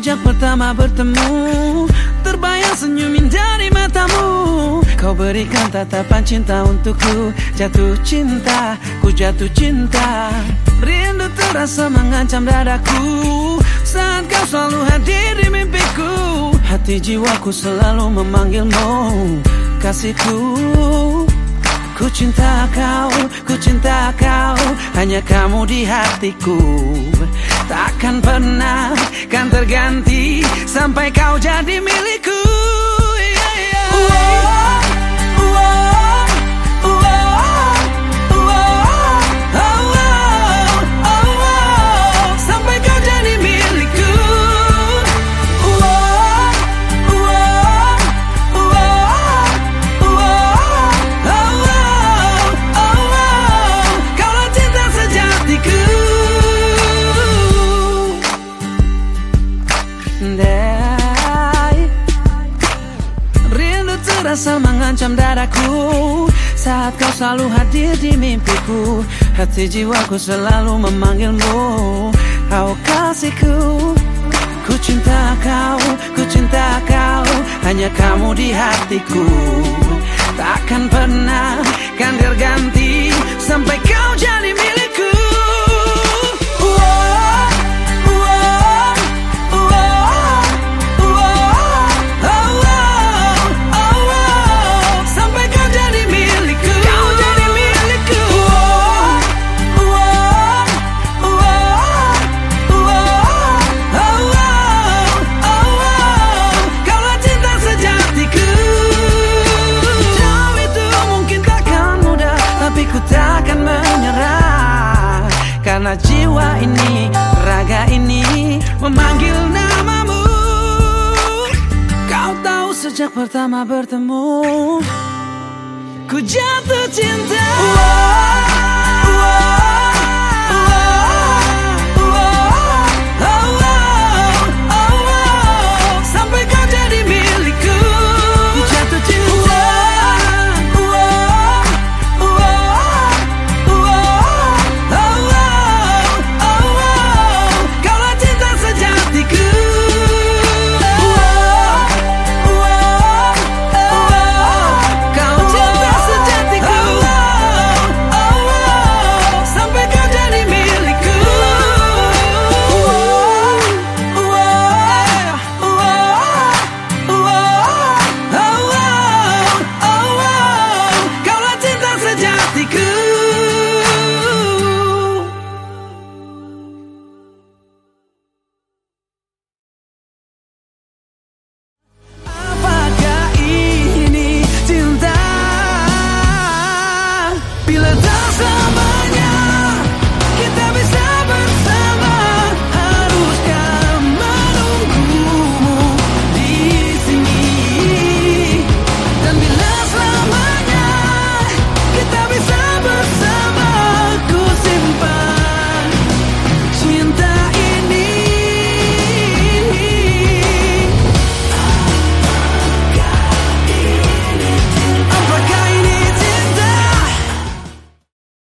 pertama bertemu Terbayang senyumin dari matamu. Kau berikan tatapan cinta untukku Jatuh cinta, ku jatuh cinta. Rindu terasa mengancam dadaku Saat kau selalu hadir di mimpiku. Hati jiwaku selalu memanggilmu Kasihku Ku cinta kau, ku cinta kau Hanya kamu di hatiku. Takkan pernah kan terganti Sampai kau jadi milikku Rasa mengancam dadaku Saat kau selalu hadir di mimpiku Hati jiwaku selalu memanggilmu. Kau kasihku Ku cinta kau, ku cinta kau Hanya kamu di hatiku. Takkan pernah kan terganti Sampai kau jadi milikku sejak pertama bertemu Ku jatuh cinta.